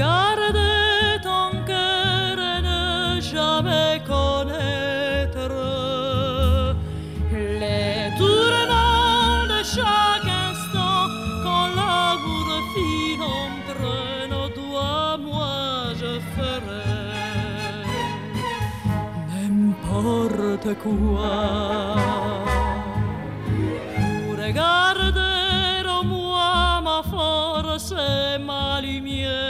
garder ton cœur et ne jamais connaître. Les tourments de chaque instant quand l'amour file entre nos doigts. Moi, je ferai n'importe quoi. Pour garder en moi ma force et ma lumière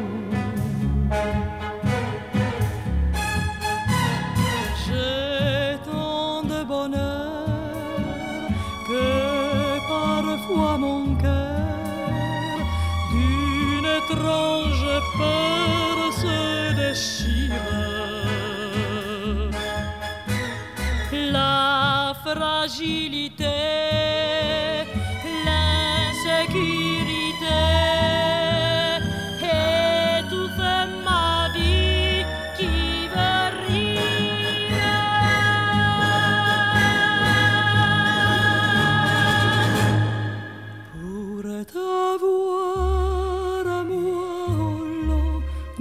parfois mon cœur d'une étrange peur se déchire. La fragilité,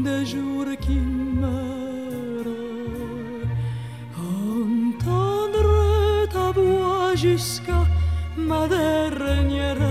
de jour qui meurt. Entendre ta voix jusqu'à ma dernière